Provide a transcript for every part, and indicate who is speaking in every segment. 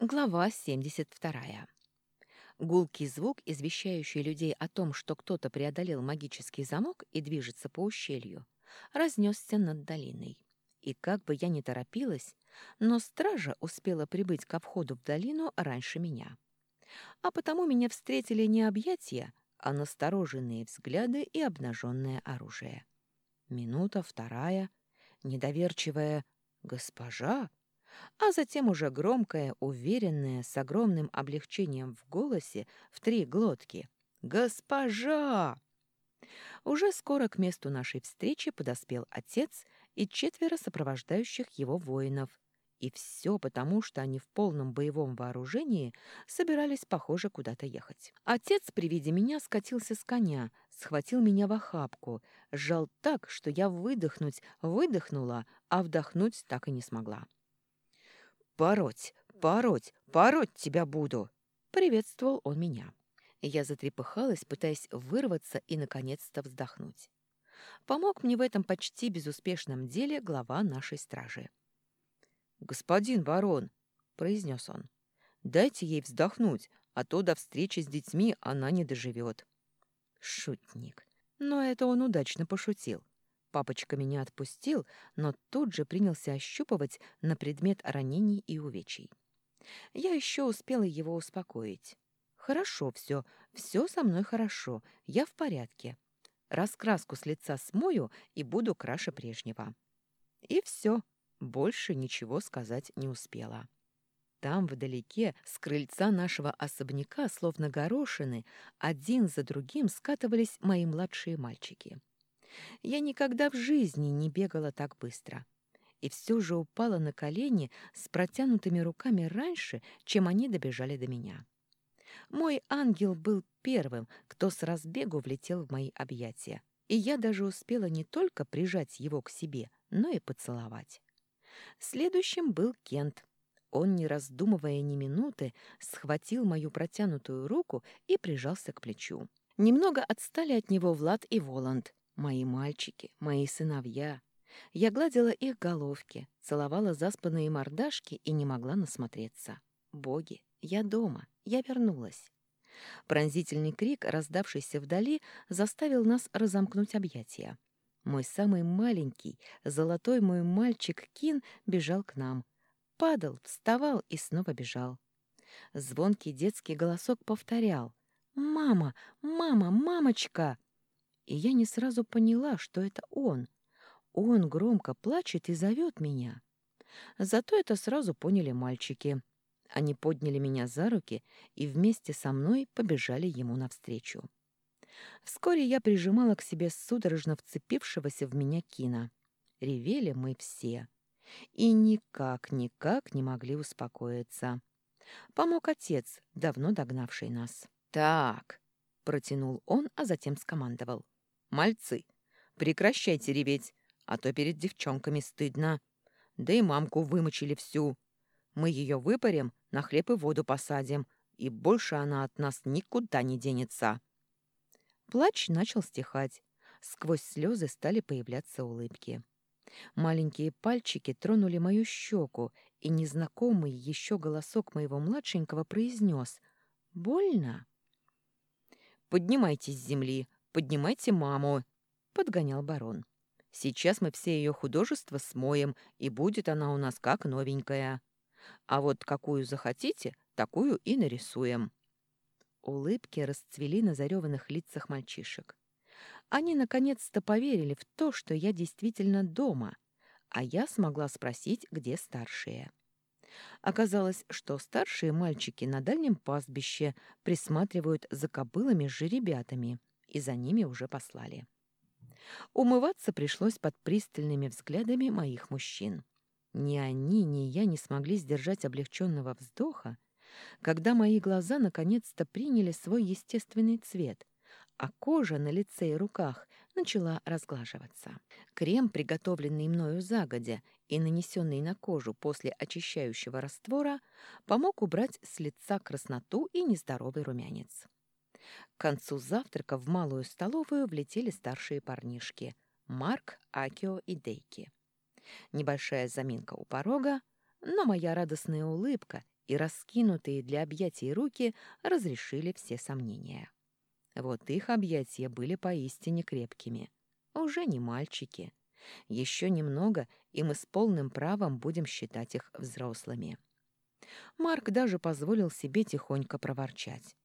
Speaker 1: Глава 72. Гулкий звук, извещающий людей о том, что кто-то преодолел магический замок и движется по ущелью, разнесся над долиной. И как бы я ни торопилась, но стража успела прибыть к входу в долину раньше меня. А потому меня встретили не объятия, а настороженные взгляды и обнаженное оружие. Минута, вторая, недоверчивая «Госпожа?» А затем уже громкое, уверенное, с огромным облегчением в голосе в три глотки. «Госпожа!» Уже скоро к месту нашей встречи подоспел отец и четверо сопровождающих его воинов. И все потому, что они в полном боевом вооружении собирались, похоже, куда-то ехать. Отец при виде меня скатился с коня, схватил меня в охапку, сжал так, что я выдохнуть выдохнула, а вдохнуть так и не смогла. «Пороть, пороть, пороть тебя буду!» — приветствовал он меня. Я затрепыхалась, пытаясь вырваться и, наконец-то, вздохнуть. Помог мне в этом почти безуспешном деле глава нашей стражи. «Господин барон», — произнес он, — «дайте ей вздохнуть, а то до встречи с детьми она не доживет». Шутник. Но это он удачно пошутил. Папочка меня отпустил, но тут же принялся ощупывать на предмет ранений и увечий. Я еще успела его успокоить. «Хорошо все, все со мной хорошо, я в порядке. Раскраску с лица смою и буду краше прежнего». И все, больше ничего сказать не успела. Там, вдалеке, с крыльца нашего особняка, словно горошины, один за другим скатывались мои младшие мальчики. Я никогда в жизни не бегала так быстро. И все же упала на колени с протянутыми руками раньше, чем они добежали до меня. Мой ангел был первым, кто с разбегу влетел в мои объятия, и я даже успела не только прижать его к себе, но и поцеловать. Следующим был Кент. Он, не раздумывая ни минуты, схватил мою протянутую руку и прижался к плечу. Немного отстали от него Влад и Воланд, Мои мальчики, мои сыновья. Я гладила их головки, целовала заспанные мордашки и не могла насмотреться. Боги, я дома, я вернулась. Пронзительный крик, раздавшийся вдали, заставил нас разомкнуть объятия. Мой самый маленький, золотой мой мальчик Кин бежал к нам. Падал, вставал и снова бежал. Звонкий детский голосок повторял. «Мама! Мама! Мамочка!» И я не сразу поняла, что это он. Он громко плачет и зовет меня. Зато это сразу поняли мальчики. Они подняли меня за руки и вместе со мной побежали ему навстречу. Вскоре я прижимала к себе судорожно вцепившегося в меня Кина. Ревели мы все. И никак-никак не могли успокоиться. Помог отец, давно догнавший нас. «Так», — протянул он, а затем скомандовал. Мальцы, прекращайте реветь, а то перед девчонками стыдно. Да и мамку вымочили всю. Мы ее выпарим, на хлеб и воду посадим, и больше она от нас никуда не денется». Плач начал стихать. Сквозь слезы стали появляться улыбки. Маленькие пальчики тронули мою щеку, и незнакомый еще голосок моего младшенького произнес «Больно?» «Поднимайтесь с земли, поднимайте маму», — подгонял барон. «Сейчас мы все ее художества смоем, и будет она у нас как новенькая. А вот какую захотите, такую и нарисуем». Улыбки расцвели на зареванных лицах мальчишек. Они наконец-то поверили в то, что я действительно дома, а я смогла спросить, где старшие. Оказалось, что старшие мальчики на дальнем пастбище присматривают за кобылами с жеребятами, и за ними уже послали. Умываться пришлось под пристальными взглядами моих мужчин. Ни они, ни я не смогли сдержать облегченного вздоха, когда мои глаза наконец-то приняли свой естественный цвет, а кожа на лице и руках начала разглаживаться. Крем, приготовленный мною загодя и нанесенный на кожу после очищающего раствора, помог убрать с лица красноту и нездоровый румянец. К концу завтрака в малую столовую влетели старшие парнишки — Марк, Акио и Дейки. Небольшая заминка у порога, но моя радостная улыбка и раскинутые для объятий руки разрешили все сомнения. Вот их объятия были поистине крепкими. Уже не мальчики. Еще немного, и мы с полным правом будем считать их взрослыми. Марк даже позволил себе тихонько проворчать.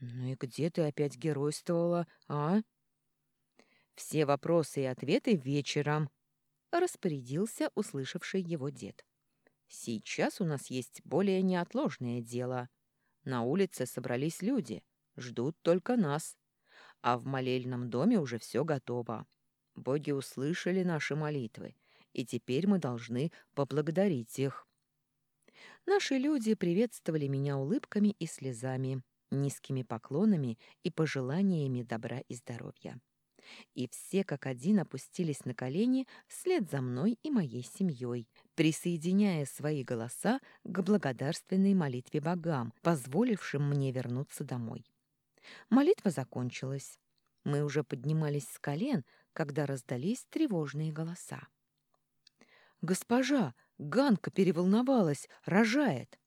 Speaker 1: «Ну и где ты опять геройствовала, а?» «Все вопросы и ответы вечером», — распорядился услышавший его дед. «Сейчас у нас есть более неотложное дело. На улице собрались люди, ждут только нас. А в молельном доме уже все готово. Боги услышали наши молитвы, и теперь мы должны поблагодарить их». Наши люди приветствовали меня улыбками и слезами, низкими поклонами и пожеланиями добра и здоровья. И все как один опустились на колени вслед за мной и моей семьей, присоединяя свои голоса к благодарственной молитве богам, позволившим мне вернуться домой. Молитва закончилась. Мы уже поднимались с колен, когда раздались тревожные голоса. «Госпожа, Ганка переволновалась, рожает!»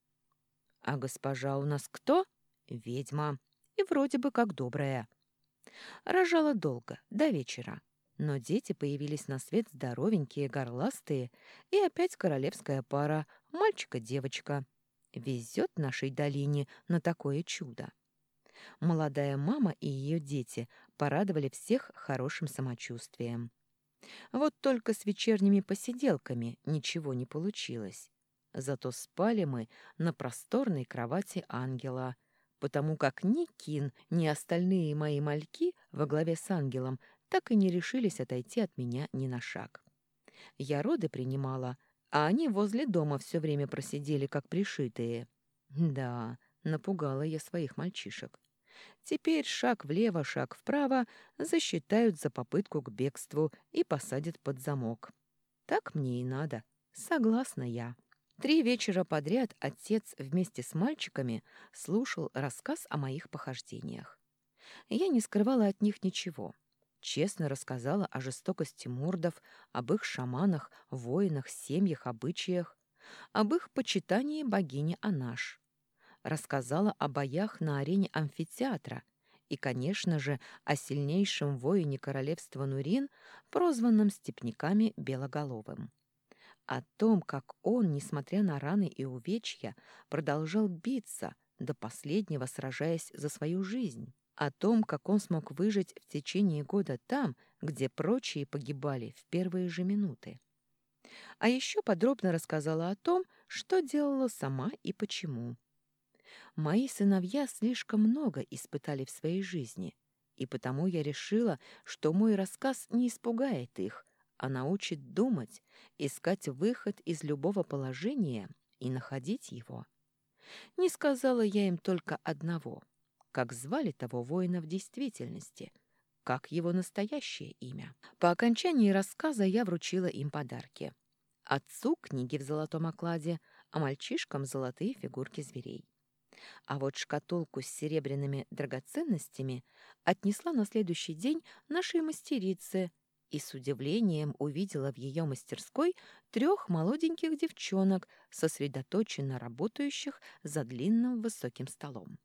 Speaker 1: «А госпожа у нас кто?» «Ведьма. И вроде бы как добрая». Рожала долго, до вечера. Но дети появились на свет здоровенькие, горластые, и опять королевская пара, мальчика-девочка. Везет нашей долине на такое чудо. Молодая мама и ее дети порадовали всех хорошим самочувствием. Вот только с вечерними посиделками ничего не получилось. Зато спали мы на просторной кровати ангела, потому как ни Кин, ни остальные мои мальки во главе с ангелом так и не решились отойти от меня ни на шаг. Я роды принимала, а они возле дома все время просидели, как пришитые. Да, напугала я своих мальчишек. Теперь шаг влево, шаг вправо засчитают за попытку к бегству и посадят под замок. Так мне и надо. Согласна я. Три вечера подряд отец вместе с мальчиками слушал рассказ о моих похождениях. Я не скрывала от них ничего. Честно рассказала о жестокости мурдов, об их шаманах, воинах, семьях, обычаях, об их почитании богини Анаш рассказала о боях на арене амфитеатра и, конечно же, о сильнейшем воине королевства Нурин, прозванном степняками Белоголовым. О том, как он, несмотря на раны и увечья, продолжал биться, до последнего сражаясь за свою жизнь. О том, как он смог выжить в течение года там, где прочие погибали в первые же минуты. А еще подробно рассказала о том, что делала сама и почему. Мои сыновья слишком много испытали в своей жизни, и потому я решила, что мой рассказ не испугает их, а научит думать, искать выход из любого положения и находить его. Не сказала я им только одного, как звали того воина в действительности, как его настоящее имя. По окончании рассказа я вручила им подарки. Отцу книги в золотом окладе, а мальчишкам золотые фигурки зверей. А вот шкатулку с серебряными драгоценностями отнесла на следующий день нашей мастерице и с удивлением увидела в ее мастерской трех молоденьких девчонок, сосредоточенно работающих за длинным высоким столом.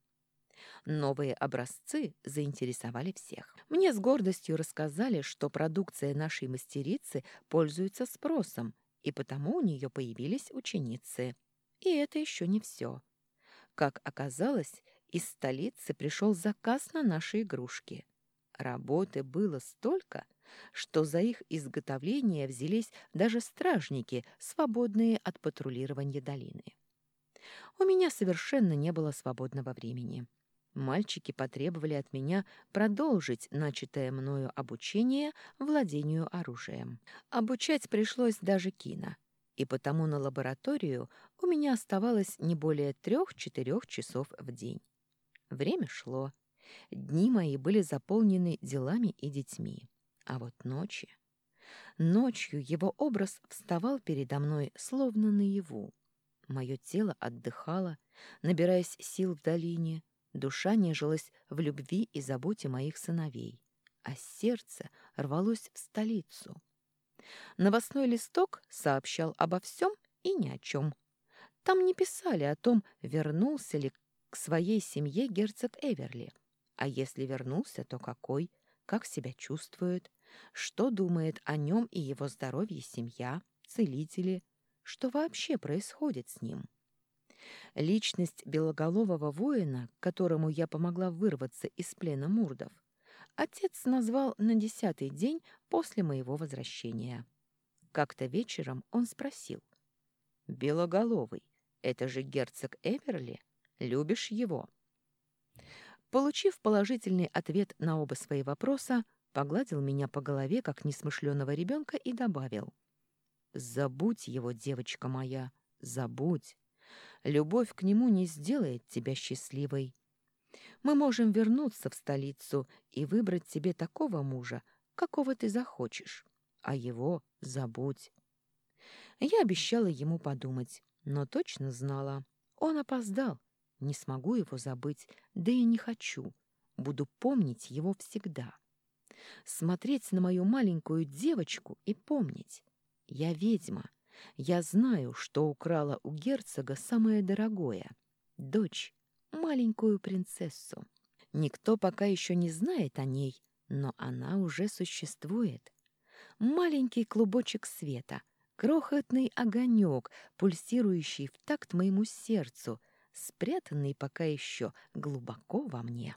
Speaker 1: Новые образцы заинтересовали всех. Мне с гордостью рассказали, что продукция нашей мастерицы пользуется спросом, и потому у нее появились ученицы. И это еще не все. Как оказалось, из столицы пришел заказ на наши игрушки. Работы было столько, что за их изготовление взялись даже стражники, свободные от патрулирования долины. У меня совершенно не было свободного времени. Мальчики потребовали от меня продолжить начатое мною обучение владению оружием. Обучать пришлось даже Кина, и потому на лабораторию у меня оставалось не более трех-четырех часов в день. Время шло. Дни мои были заполнены делами и детьми. А вот ночи... Ночью его образ вставал передо мной, словно наяву. Мое тело отдыхало, набираясь сил в долине, душа нежилась в любви и заботе моих сыновей, а сердце рвалось в столицу. Новостной листок сообщал обо всем и ни о чем — Там не писали о том, вернулся ли к своей семье герцог Эверли. А если вернулся, то какой? Как себя чувствует? Что думает о нем и его здоровье семья, целители? Что вообще происходит с ним? Личность белоголового воина, которому я помогла вырваться из плена мурдов, отец назвал на десятый день после моего возвращения. Как-то вечером он спросил. «Белоголовый, это же герцог Эверли? Любишь его?» Получив положительный ответ на оба свои вопроса, погладил меня по голове, как несмышленого ребенка, и добавил. «Забудь его, девочка моя, забудь. Любовь к нему не сделает тебя счастливой. Мы можем вернуться в столицу и выбрать себе такого мужа, какого ты захочешь, а его забудь». Я обещала ему подумать, но точно знала. Он опоздал, не смогу его забыть, да и не хочу. Буду помнить его всегда. Смотреть на мою маленькую девочку и помнить. Я ведьма. Я знаю, что украла у герцога самое дорогое — дочь, маленькую принцессу. Никто пока еще не знает о ней, но она уже существует. Маленький клубочек света, крохотный огонек, пульсирующий в такт моему сердцу — спрятанный пока еще глубоко во мне.